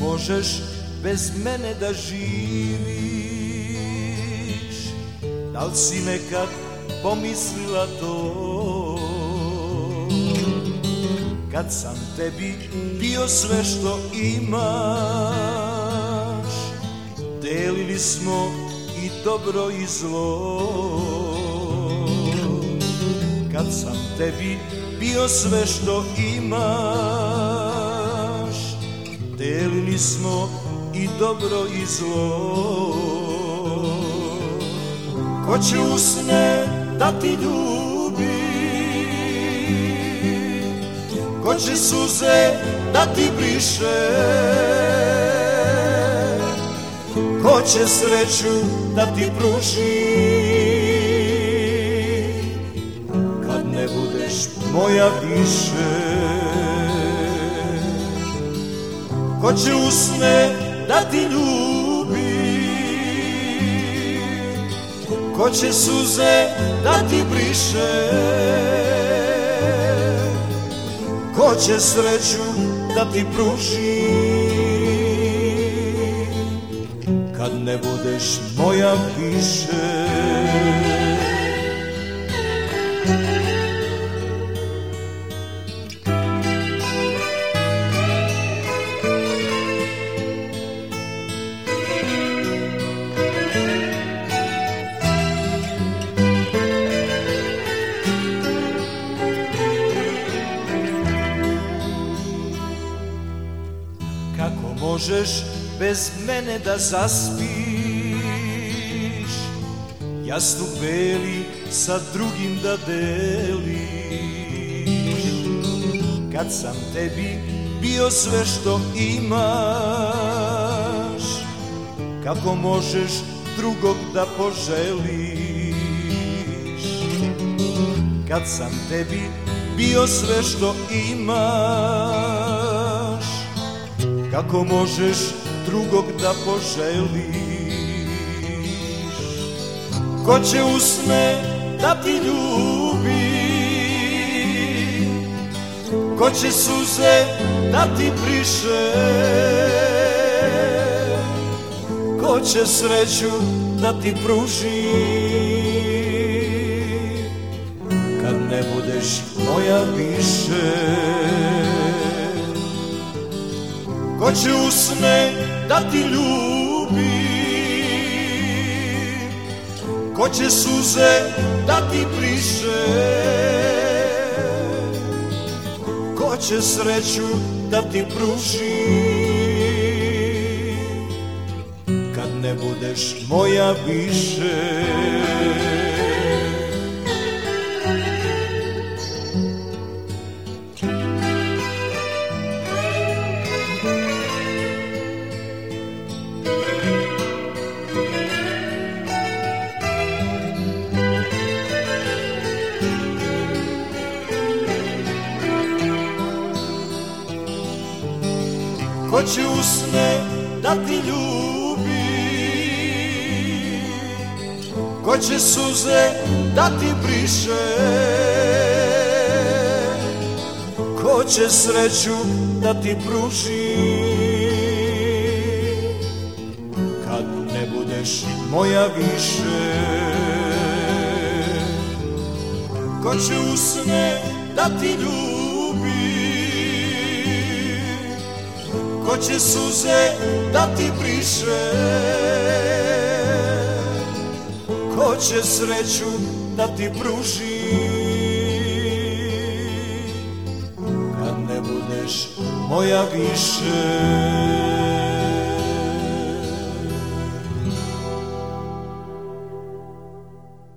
možeš bez mene da živiš? Da li si nekad pomislila to? Kad sam tebi bio sve što imaš Delili smo i dobro i zlo. Kad sam tebi bio sve što imaš Delili smo i dobro i zlo. Ko će usne da ti ljubi? Ko će suze da ti briše Ko će sreću da ti pruži? Kad ne budeš moja više Ko će usne da ti ljubi? Ko će suze da ti briše? Ko će sreću da ti pruži? Kad ne budeš moja više možeš bez mene da zaspiš. Jasnu beli sa drugim da deliš. Kad sam tebi bio sve što imaš Kako možeš drugog da poželiš? Kad sam tebi bio sve što imaš Kako možeš drugog da poželiš? Ko će usne da ti ljubi? Ko će suze da ti priše? Ko će sreću da ti pruži? Kad ne budeš moja više Ko će usne da ti ljubi. Ko će suze da ti priše Ko će sreću da ti pruži? Kad ne budeš moja više Ko će usne da ti ljubi? Ko će suze da ti briše? Ko će sreću da ti pruži? Kad ne budeš moja više. Ko će usne da ti ljubi Ko će suze da ti briše? Ko će sreću da ti pruži? Kad ne budeš moja više